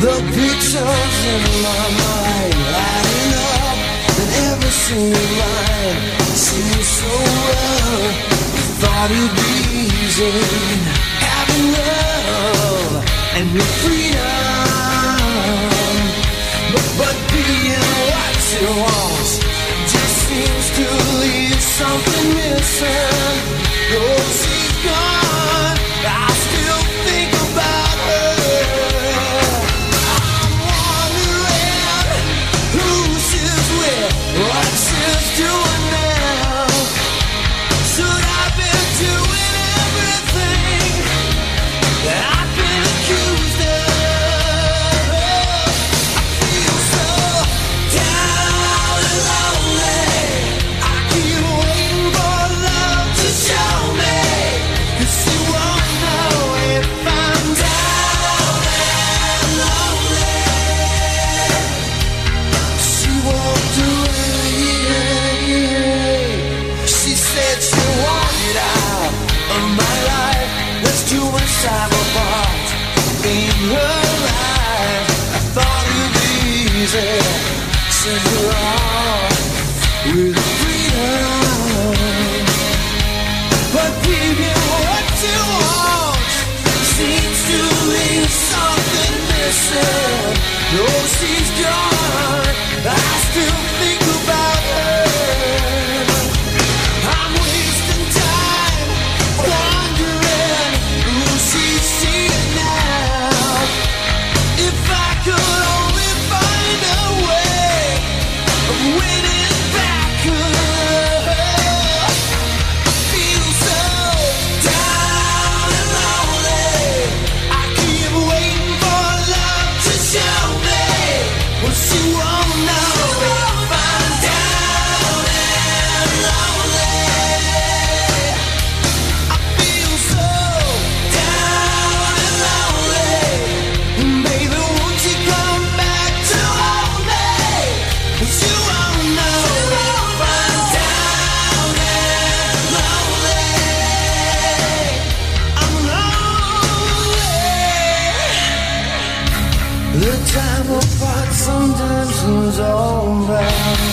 the pictures in my mind lining up, and every single line seems so well. Thought it'd be easy having love and your freedom, but but being what you want said, no, she's gone. sometimes seems all around